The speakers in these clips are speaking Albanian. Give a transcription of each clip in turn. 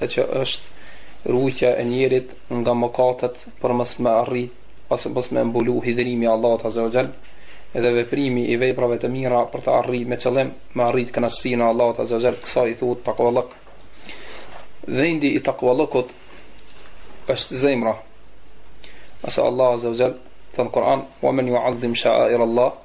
e që është ruajtja e njerit nga mëkatet për mos me arrit ose mos me mbulu hidhërimi i Allahut azza wa jall dhe veprimi i veprave të mira për të arrit me qëllim me arrit kënaqësinë e Allahut azza wa jall kësaj i thuhet takvalluk vendi i takvallukut është zemra ose Allah azza wa jall tha në Kur'an wa man yu'azzim sha'air Allah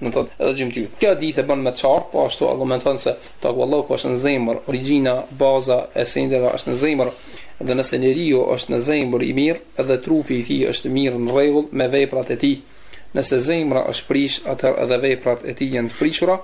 Do thotë edhe gjymtyr. Ky hadith e bën më të qartë, po ashtu argumenton se takvalluku është në zemër, origjina, baza e sendeve është në zemër, dhe nëse njeriu është në zemër i mirë, edhe trupi i tij është i mirë në rregull me veprat e tij. Nëse zemra është prish, atëherë edhe veprat e tij janë të prishura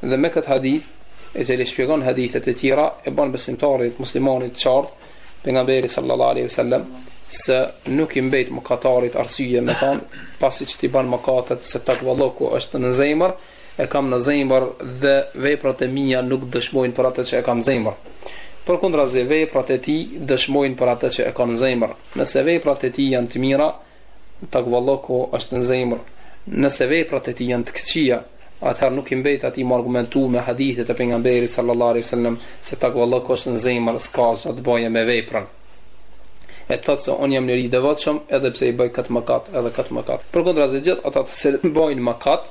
dhe me këtë hadith e cili shpjegon hadithet e tjera e bën besimtarit muslimanit të qartë Pejgamberi sallallahu alaihi wasallam se nuk i mbet mëkatarit arsye me thanë pasi që t'i ban mëkatet se takvalluku është në zemër e kam në zemër dhe veprat e mia nuk dëshmojnë për atë që e kam në zemër. Përkundrazi, veprat e tij dëshmojnë për atë që e ka në zemër. Nëse veprat e tij janë të mira, Takvalluku është në zemër. Nëse veprat e tij janë të këqija, atëherë nuk i mbet atij mu argumentu me hadithet e Pejgamberit sallallahu alejhi ve sellem se takvalluku është në zemër, s'ka asgjë të bëjë me veprën. E thatë se unë jam njeri i devotshëm edhe pse i bëj këtë mëkat, edhe këtë mëkat. Përkundrazi gjithë ata të cilët bëjnë mëkat,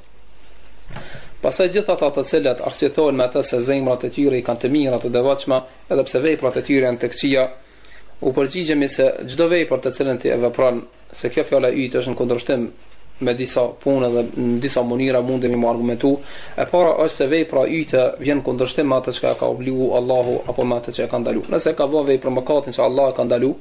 Pastaj gjithë ata të cilët arsyetohen me atë se zemrat e tyre i kanë të mira, të devotshme, edhe pse veprat e tyre janë të këqija, u përgjigjemi se çdo vepër të cilën ti e vepron, se kjo fjala e yt është në kundërshtim me disa punë dhe në disa mënyra mundemi mu argumentu, e para është se vepra yte vjen kundërshtim me atë që ka obligu Allahu apo me atë që e ka ndalu. Nëse ke bërë vepër mëkatin që Allah e ka ndalu,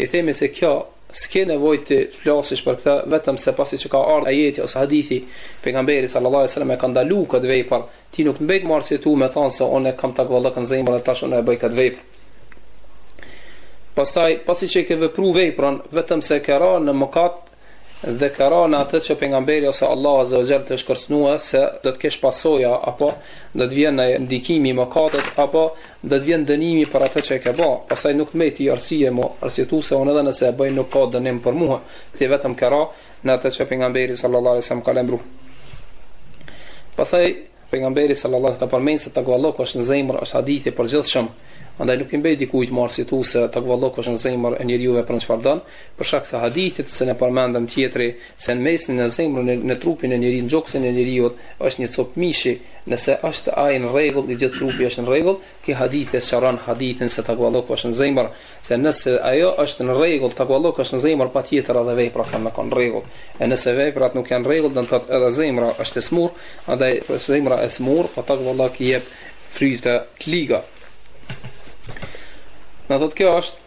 i themi se kjo S'ke nevojë të flasësh për këtë, vetëm se pasi që ka ardhur ajeti ose hadithi i Pejgamberit sallallahu alejhi ve sellem e ka ndalu këtë vepër, ti nuk të mbejt mu arsyetu me thanë se unë e kam takvalluk në zemër dhe tash unë e bëj këtë vepër. Pastaj, pasi që e ke vepruar veprën, vetëm se ke ra në mëkat dhe ke ra në atë që Pejgamberi ose Allahu azza wa jall t'u ka kërcënu se do të kesh pasoja apo do të vjen ndikimi i mëkatit apo Do të vjen dënimi për atë që e ke ba, pastaj nuk të mbet ty arsye mu arsyetu se unë edhe nëse e bëj nuk ka dënim për mu e, ti vetëm ke ra në atë që Pejgamberi sallallahu alejhi ve sellem ka lajmëru. Pastaj Pejgamberi sallallahu alejhi ve sellem ka përmend se takvalluku është në zemër, është hadith i përgjithshëm, andaj nuk i mbet dikujt mu arsyetu se takvalluku është në zemër e njeriu vepron çfarë don, për shkak se hadithi të cilin e përmendëm tjetri, Se në mesin, në zemrën, në trupin e njeriut, në gjoksin e njeriut, është një copë mishi, nëse është ai në rregull, i gjithë trupi është në rregull, ky hadith e sqaron hadithin se takvalluku është në zemër, se nëse ajo është në rregull, takvalluku është në zemër, patjetër edhe veprat kanë me qenë në rregull. E nëse veprat nuk janë në rregull, do të thotë edhe zemra është e smur, andaj zemra e smur, pa takvalluk i jep fryte të liga. Do thotë kjo është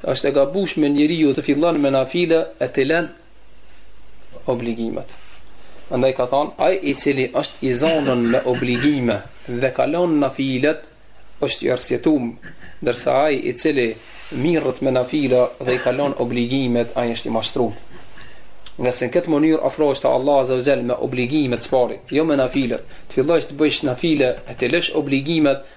Është e gabushme njeriu të fillon me nafile e të lën obligimet. Andaj ka thonë, ai i cili është i zanun me obligime dhe kalon nafilet, është i arsjetum, dërsa ai i cili mirët me nafile dhe i kalon obligimet, ai është i mashtrum. Ngase në këtë mënyrë afrohesh te Allahu Azza wa Jall me obligimet së pari, jo me nafile. Të fillojsh të bëjsh nafile e të lësh obligimet,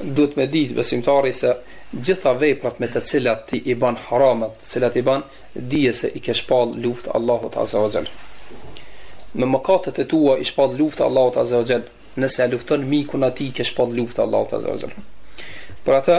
Duhet me ditë besimtari se gjitha veprat me të cilat ti i bën haramet, të cilat i bën, dije se i ke shpall luftë Allahut Azza wa Jall. Me mëkatet e tua i shpall luftë Allahut Azza wa Jall. Nëse e lufton mikun e tij i ke shpall luftë Allahut Azza wa Jall. Për atë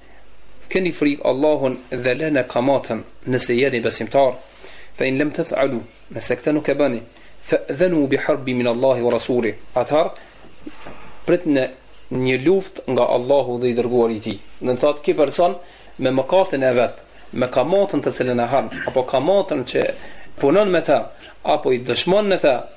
keni frikë Allahun dhe lëne kamatën nëse jeni besimtar fa in lam taf'alu nëse këtë nuk e bëni fa'dhanu bi harbi min Allahi wa rasuli atëherë pritne një luftë nga Allahu dhe i dërguari i tij do të thotë ky person me mëkatin e vet me kamatën të cilën e han apo kamatën që punon me ta apo i dëshmon me ta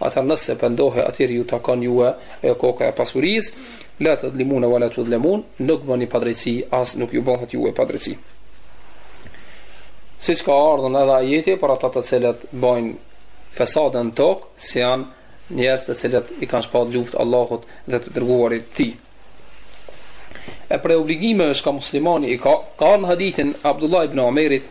Atëherë nëse pendohe atëherë ju takon juve ajo koka e pasurisë, la tadhlimune wa la tudhlemun, nuk bëni padrejtësi as nuk ju bëhet juve padrejtësi. Siç ka ardhur edhe ajeti për ata të cilët bëjnë fesad në tokë, se janë njerëz të cilët i kanë shpallë luftë Allahut dhe të dërguarit të tij. E prej obligimeve që muslimani i ka, ka në hadithin Abdullah ibn Omerit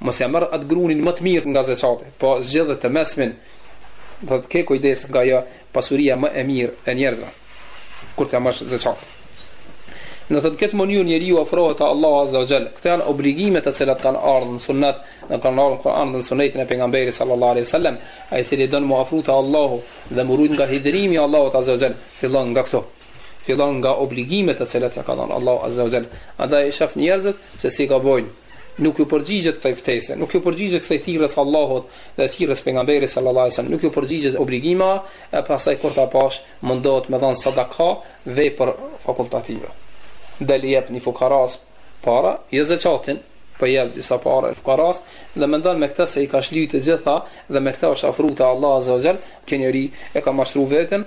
Mos ja merr atë gjënë më të mirë nga zekati, po zgjedhe të mesmin, do thotë ke kujdes nga ajo pasuria më e mirë e njerëzve kur të marrësh zekat. Në këtë mënyrë njeriu afrohet te Allahu Azza wa Jall. Këto janë obligime të cilat kanë ardhur në sunnet, në kanë ardhur në Kur'an dhe në sunnetin e pejgamberit sallallahu alaihi wasallam, ai i cili don të afrohet te Allahu dhe m'u rujt nga hidhrimi i Allahut Azza wa Jall, fillon nga këto. fillon nga obligimet të cilat ja ka dhënë Allahu Azza wa Jall. Andaj i shef njerëzit se si gabojnë. Nuk ju përgjigjet kësaj ftese, nuk ju përgjigjet kësaj thirrjes Allahut dhe thirrjes pejgamberit sallallahu alaihi wasallam, nuk ju përgjigjet obligimeve, pastaj kur ta kqyrsh mundohet me dhënë sadaka vepër fakultative. Del jep një fukaras para, jo zekatin, po jep disa para fukaras dhe mendon me këtë se i ka shlyer të gjitha dhe me këtë është afruar te Allahu Azza wa Jall, ky njeri e ka mashtruar veten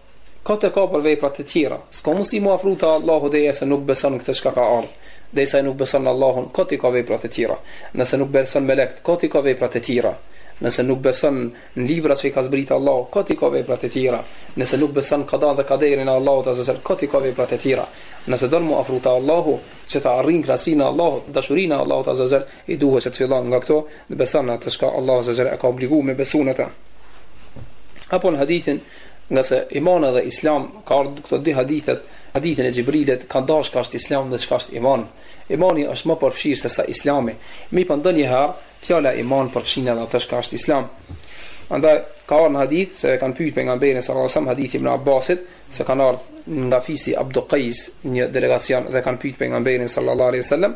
Kot e ka për veprat të tjera. S'ka mundësi m'u afru te Allahu nëse nuk beson këtë çka ka ardhë. Nëse ai nuk beson në Allahun, kot i ka veprat të tjera. Nëse nuk beson melekt, kot i ka veprat të tjera. Nëse nuk beson në libra që i ka zbritë Allahu, kot i ka veprat të tjera. Nëse nuk beson kadanë dhe kaderin e Allahut azza wa xal, kot i ka veprat të tjera. Nëse don m'u afru te Allahu, që ta arrin kënaqësinë e Allahut, dashurinë e Allahut azza wa xal, i duhet që të fillon nga këto, të beson në atë çka Allahu azza wa xal e ka obliguar me besu në të. Apo në hadithin Ngase iman edhe islam ka ardhur këto dy hadithet, hadithin e Xhibrilit, ka da çka është islam dhe çka është iman. Imani është më përfshirës se sa islami. Mirëpo ndonjëherë fjala iman përfshin edhe atë çka është islam. Andaj ka ardhur në hadith se kanë pyetur pejgamberin sallallahu alajhi wasallam hadithi ibn Abbasit se kanë ardhur nga fisi Abdul Qais një delegacion dhe kanë pyetur pejgamberin sallallahu alajhi wasallam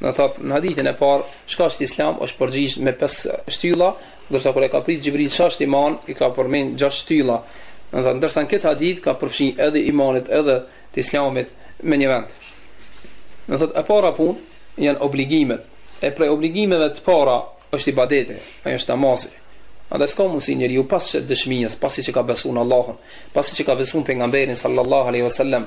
Do thot në hadithin e parë, çka është Islam, është përgjigj me pesë shtylla, ndërsa kur e ka pyt Xhibril çka është iman, i ka përmend gjashtë shtylla. Do thot ndërsa në këtë hadith ka përfshi edhe imanit edhe të islamit me një vend. Do thot e para pun janë obligimet. E prej obligimeve të para është ibadeti, ajo është namazi. Andaj s'ka mundësi njeriu pas dëshmisë, pasi që ka besu në Allahun, pasi që ka besu pejgamberin sallallahu aleyhi vësallem,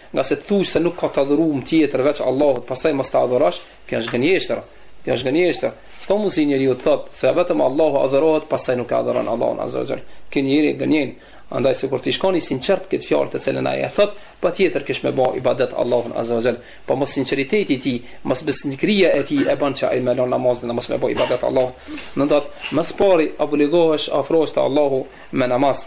Ngase të thuash se nuk ka të adhuruar tjetër veç Allahut, pastaj mos ta adhurosh, kjo është gënjeshtër. Kjo është gënjeshtër. S'ka mundësi njeriu të thotë se vetëm Allahu adhurohet, pastaj nuk e adhuron Allahun Azza wa Jall. Ky njeri gënjen. Andaj sikur t'ishte kon i sinqert këtë fjalë të cilën ai e thotë, patjetër kish me ba ibadet Allahun Azza wa Jall. Po mos sinqeriteti i tij, mos besnikëria e tij e bën që ai me la namazin dhe mos me ba ibadet Allahut. Do thot, Më së pari obligohesh afrohesh te Allahu me namaz.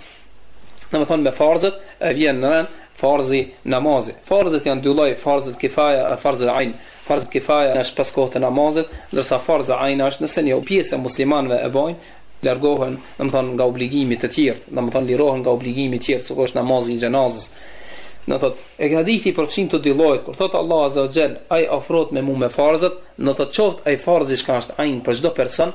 Do me thonë me farzët, e vjen në rend farzi namazi. Farzët janë dy lloj, farzët kifaja e farzët ajnë. Farzët kifaja është pes kohë të namazit, ndërsa farzë ajnë është nëse një pjesë e muslimanve e bojnë, largohen, do me thonë, nga obligimi të tjertë, do me thonë, lirohen nga obligimi tjertë, siç është namazi i xhenazës. Do thotë, e ky hadithi përfshin të dy llojt, kur thotë Allah Azza wa Gjell, ai afrohet me mu me farzët, do thotë qoftë ai farzi çka është ajnë për çdo person,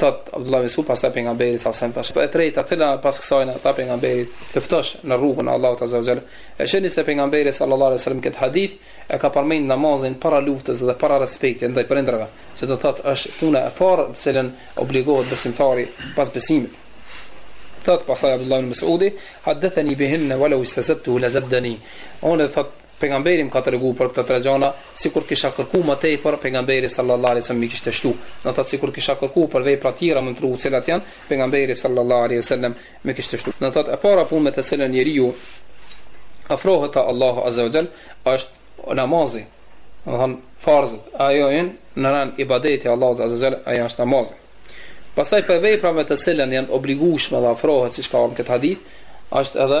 Thot Abdullah ibn Mas'ud pastaj pejgamberit salasem i thash. E treta, cila pas kësaj m'tha pejgamberi të luftosh në rrugën e Allahut azza xal. E sheni se pejgamberi sallallahu alaihi wasallam këtë hadith e ka përmend namazin para luftës dhe para respektit ndaj prindërve, se do thot është puna e parë të cilën obligohet besimtari pas besimit. Thot pastaj Abdullah ibn Mas'udi, hadathani bihin walau istazadtu la zaddani. Do thot Pejgamberi më ka tregu për këto tre gjëna, sikur të kisha kërku më tepër, pejgamberi sallallahu alejhi ve sellem më kishte shtu. Do të thotë sikur të kisha kërku për vepra të tjera me më tregu cilat janë, pejgamberi sallallahu alejhi ve sellem më kishte shtu. Do të thotë e para punë me të cilën njeriu afrohet te Allahu azza wa jall është namazi. Do të thonë farzet, ajo janë në rend ibadeti Allahu azza wa jall, ajo është namazi. Pastaj prej veprave të cilën janë obligueshme të afrohet siç ka qenë në këtë hadith, është edhe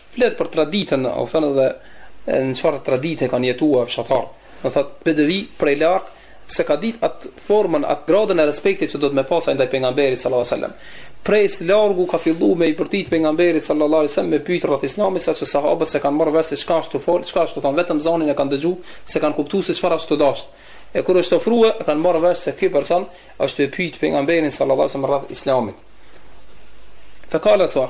Flet për traditën, domethënë edhe në çfarë tradite kanë jetuar fshatarët. Do thotë bedevi prej larg se ka ditë atë formën, atë gradën e respektit që do të më pas ai ndaj pejgamberit sallallahu alajhi wasallam. Prej së largu ka fillu me i bërtit pejgamberit sallallahu alajhi wasallam me pyet rreth Islamit saqë sahabët se kanë marrë vesh se çka është tu fol, çka është tu thonë, vetëm zanin e kanë dëgju se kanë kuptuar se çfarë është tu dashtë. E kur është ofruar, e kanë marrë vesh se ky person është tu pyet pejgamberin sallallahu alajhi wasallam rreth Islamit. Fekala sa,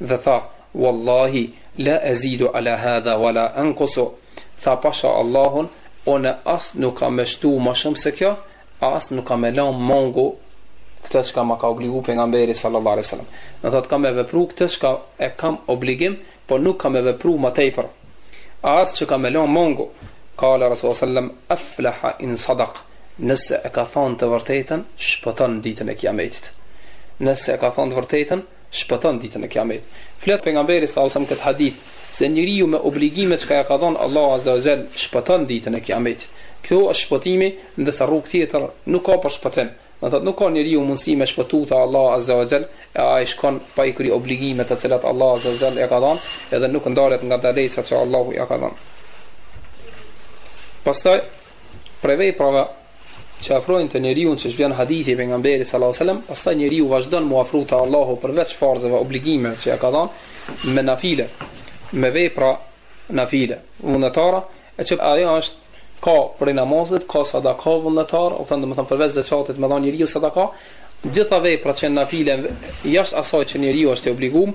Dhe tha, Wallahi, la azidu ala hadha wa la anqusu, tha pasha Allahun, unë as nuk kam me shtu ma shumë se kjo, as nuk kam me lanë mungu këtë çka ma ka obligu pejgamberi sallallahu alaihi wasallam. Do thotë kam me vepru këtë çka e kam obligim, po nuk kam me vepru më tepër. As që kam me lanë mungu. Kale Rasulullah sallam, aflaha in sadaq. Nëse e ka thonë të vërtetën, shpëton ditën e kiametit. Nëse e ka thonë të vërtetën, shpëton ditën e kiametit. Flet pejgamberi sallallahu alajhi wasallam këtë hadith se njeriu me obligimet çka ja ka dhënë Allahu azza wa jall shpëton ditën e kiametit. Kjo është shpëtimi, ndërsa rrugë tjetër nuk ka për shpëtim. Do thotë nuk ka njeriu mundësi me shpëtu te Allahu azza wa jall, e ai shkon pa i kry obligimet të cilat Allahu azza wa jall ja ka dhënë, edhe nuk ndalet nga ndalesat që Allahu ja ka dhënë. Pastaj prej veprave që afrojnë njeriun që siç vjen hadithi i pejgamberit sallallahu alajhi wasallam, pastaj njeriu vazhdon mu afru te Allahu përveç farzeve obligime që ja ka dhënë me nafile, me vepra nafile, vullnetara, e që ajo është ka prej namazit, ka sadaka vullnetare, domethënë përveç zakatit me dhënë njeriu sadaka, gjitha veprat që nafile jashtë asaj që njeriu është i obliguar,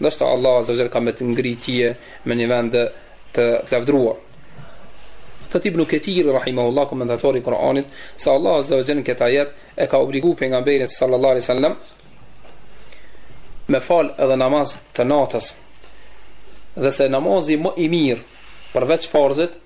Ndoshta Allahu Azza wa Jall ka me të ngri tije me një vend të lavdruar. Thot Ibn Kathir rahimahullah komentatori i Kur'anit se Allahu Azza wa Jall në këtë ajet e ka obliguar pejgamberin sallallahu alaihi wasallam me fal edhe namaz të natës. Dhe se namazi më i mirë përveç farzit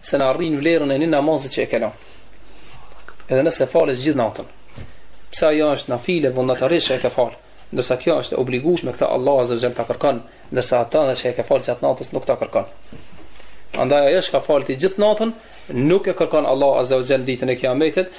se arrin vlerën e një namazit që e ke lon edhe nëse falesh gjithë natën pse ajo është nafile vullnetarisht që e ke falë ndërsa kjo është e obligushme këta Allah azza wa jall ta kërkon ndërsa ata që e ke falë gjatë natës nuk ta kërkon andaj ajo çka fal ti gjithë natën nuk e kërkon Allah azza wa jall ditën e kiametit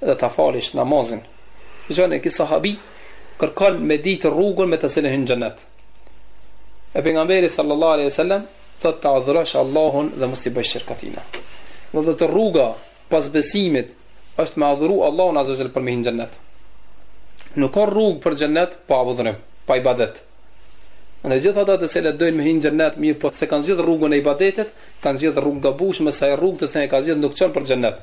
dhe ta falish namazin. Jani, ky sahabi kërkon me ditë rrugën me të cilën hyn në xhennet. E pejgamberi sallallahu alaihi wasallam thotë ta adhurosh Allahun dhe mos i bësh shirk atij. Do të thotë rruga pas besimit është me adhuru Allahun azza wa jall për me hyn në xhennet. Nuk ka rrugë për xhennet pa adhurim, pa ibadet. E gjithë ata të cilët dojnë me hyn në xhennet, mirëpo se kanë zgjedhur rrugën e ibadetit, kanë zgjedhur rrugë të gabueshme, se ajo rrugë të cilën e ka zgjedhur nuk çon për xhennet.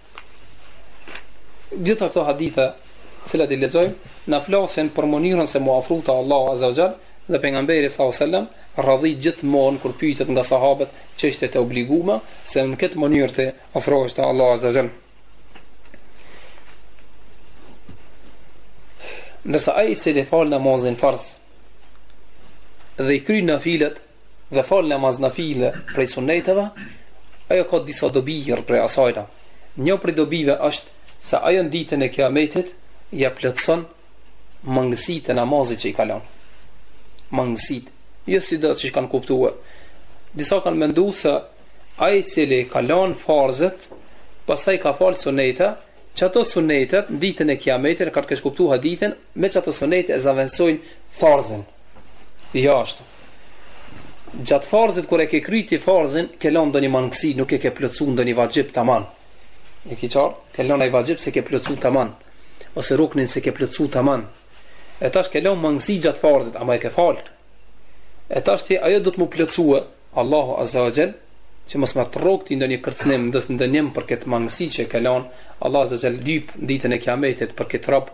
Gjithë këto hadithe, të cilat i lexojmë, na flasin për mënyrën se mu afru te Allahu Azza wa Jall dhe pejgamberi sallallahu alaihi wasallam radhit gjithmonë kur pyetet nga sahabët çështjet e obligume se në këtë mënyrë të afrohesh te Allahu Azza wa Jall. Ndërsa ai i cili fal namazin farz dhe i kryen nafilet dhe fal namaz nafile prej suneteve, ajo ka disa dobi prej asajna. Një prej dobive është se ajo në ditën e Kiametit ia plotëson mangësitë e namazit që i ka lënë. Mangësitë, jo si do të thotë siç kanë kuptuar. Disa kanë menduar se ai i cili ka lënë farzet, pastaj ka fal sunete, çato sunetet në ditën e Kiametit, kanë keqkuptuar hadithin, me çato sunete e zëvendësojnë farzin. Jo ashtu. Gjatë farzit kur e ke kry ti farzin, ke lënë ndonjë mangësi, nuk e ke plotësuar ndonjë vaxhib tamam. E ke çfarë? Ke lënë ai vaxhib s'e ke plotësuar tamam. Ose ruknin s'e ke plotësuar tamam. E tash ke lënë mangësi gjatë farzit, ama e ke fal. E tash ti ajo do të m'u plotësu Allahu Azza wa Jall, që mos me t'rok ti ndonjë kërcënim, ndonjë dënim për këtë mangësi që ke lënë. Allahu Azza wa Jall lyp ditën e Kiametit për këtë rob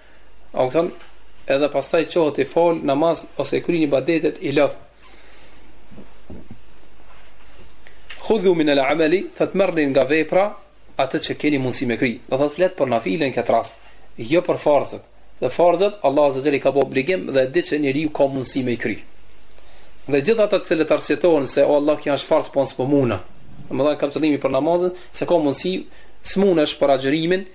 A kupton? Edhe pastaj çohet i fal namaz ose kryen ibadetet i lodht. Khudhu min al-amali, thot merrni nga vepra atë që keni mundësi me kry. Do thot flet për nafilen këtë rast, jo për farzët. Dhe farzët Allahu azza jalla ka bë obligim dhe di që njeriu ka mundësi me i kry. Dhe gjithë ata të cilët arsyetohen se o Allah kjo është farz po s'po muna. Domethënë kam qëllimin për namazin, se ka mundësi s'munesh për agjërimin,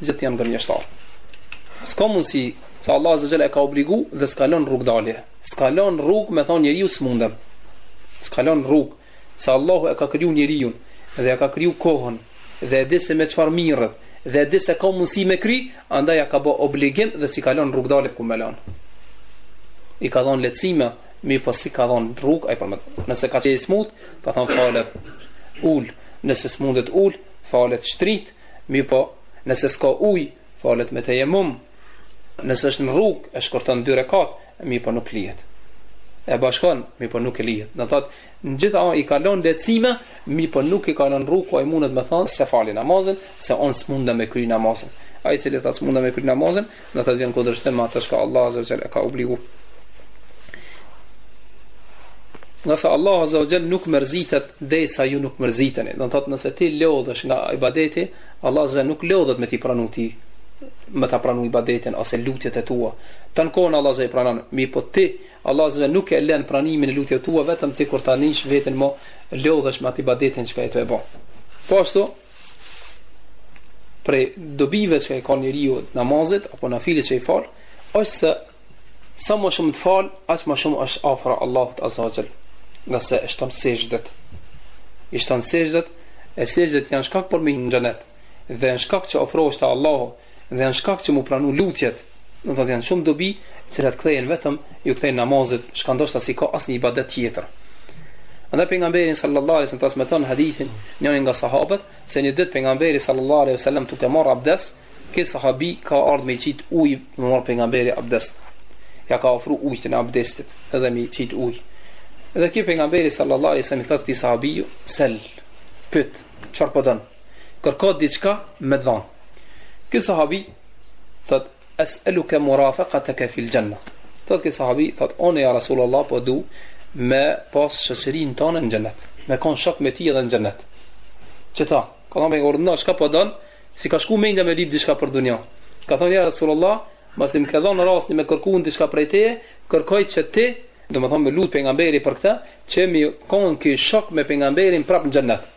gjithë janë gënjeshtarë. S'ka mundësi, se Allah Azza Jalla e ka obligu dhe s'ka lënë rrugëdalje. S'ka lënë rrugë me thonë njeriu s'mundem. S'ka lënë rrugë, se Allahu e ka kriju njeriu dhe e ka kriju kohën dhe e di se me çfarë mirret dhe e di se ka mundësi me kry, andaj ia ka bë obligim dhe s'i ka lënë rrugëdalje ku me lënë. I ka dhënë lehtësime, mirëpo s'i ka dhënë rrugë ai për më. Nëse ka qenë smut, ka thënë falet ul, nëse s'mundet ul, falet shtrit, Mirëpo, nëse s'ka ujë, falet me tejemum. Nëse është në rrugë, e shkurton dy rekat, mirëpo nuk lihet. E bashkon, mirëpo nuk e lihet. Do thotë, në gjitha ai i ka lënë lehtësime, mirëpo nuk i ka lënë rrugë ku ai mundet me thonë s'e fali namazin, se un s'mundem me kry namazin. Ai i cili thotë s'mundem me kry namazin, Do thotë vjen në kundërshtim me atë që Allahu azza wa jall e ka obliguar. Se Allahu azza wa jall nuk mërzitet derisa ju nuk mërziteni, do të thotë nëse ti lodhesh nga ibadeti, Allahu azza nuk lodhet me t'i pranu ti me ta pranu ibadetin ose lutjet e tua. Tan kohën Allahu azza pranon, mirëpo ti Allahu azza nuk e lën pranimin e lutjeve t'tua vetëm ti kur ta nish veten m'u lodh me atë ibadetin që ai të e bën. Po ashtu, Prej dobive që i ka njeriu namazit apo nafilet që i fal, është se sa më shumë të fal, aq më shumë është afër Allahut Azza wa Jall. Nga se e shton sejdët. I shton sejdët, e sejdët janë shkak për me hi në xhenet. Dhe në shkak që ofrohesh te Allahu Dhe janë shkak që mu pranu lutjet, do të thotë janë shumë dobi të cilat kthehen vetëm ju kthejnë namazit, çka ndoshta si ka asnjë ibadet tjetër. Andaj pejgamberi sallallahu alaihi wasallam transmeton hadithin njëri nga sahabët se një ditë pejgamberi sallallahu alaihi wasallam duke marr abdes, ky sahabi ka ardhur me qit ujë me marr pejgamberi abdes. Ja ka ofruar ujën e abdestit edhe me qit ujë. Dhe ky pejgamberi sallallahu alaihi wasallam i thotë këtij sahabiu, "Sel, pyet, çfarë po don?" kërko diçka me të dhënë. Ky sahabi thot es'eluke murafaqataka fil janna. Thot ky sahabi thot unë ja Rasulullah po du me pas shoqërinë tënde në xhenet, me kon shok me ti edhe në xhenet. Qe tha, ka thënë pejgamberi urdhëro çka po don, si ka shku mendja me lip diçka për dunja. Ka thënë ja Rasulullah, masi më ke dhënë rastin me kërku diçka prej teje, kërkoj që ti domethënë me lut pejgamberi për këtë, që mi kon ky shok me pejgamberin prap në xhennet.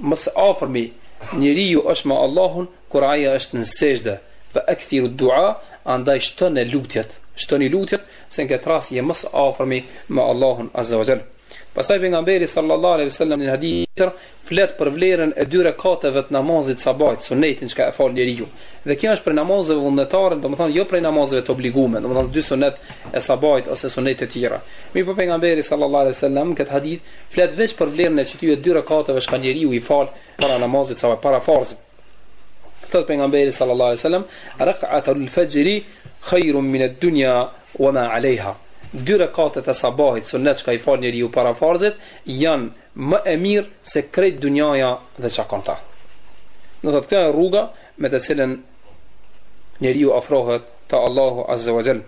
Më së afërmi njeriu është me Allahun kur ai është në sejdë, fa akthiru dua, andaj shtoni lutjet, shtoni lutjet se në këtë rast je më së afërmi me Allahun azza wa jall. Pastaj pejgamberi sallallahu alaihi wasallam në hadith tjetër flet për vlerën e dy rekateve të namazit sabahit, sunnetin që e fal njeriu. Dhe kjo është për namazet vullnetare, domethënë jo për namazet e obliguara, domethënë dy sunnetet e sabahit ose sunnet e tjera. Mirpo pejgamberi sallallahu alaihi wasallam këtë hadith Flet veq për vlerën e qtyje dy rekateve shka njeriu i fal para namazit sabah para farzit thot pejgamberi sallallahu alaihi wasallam rak'atul fajri khairun min ad-dunya wa ma 'alayha dy rekate të sabahit sunnet shka i fal njeriu para farzit janë më e mirë se krejt dunjaja dhe çka ka në ta do thot kjo është rruga me të cilën njeriu afrohet te Allahu azza wa jall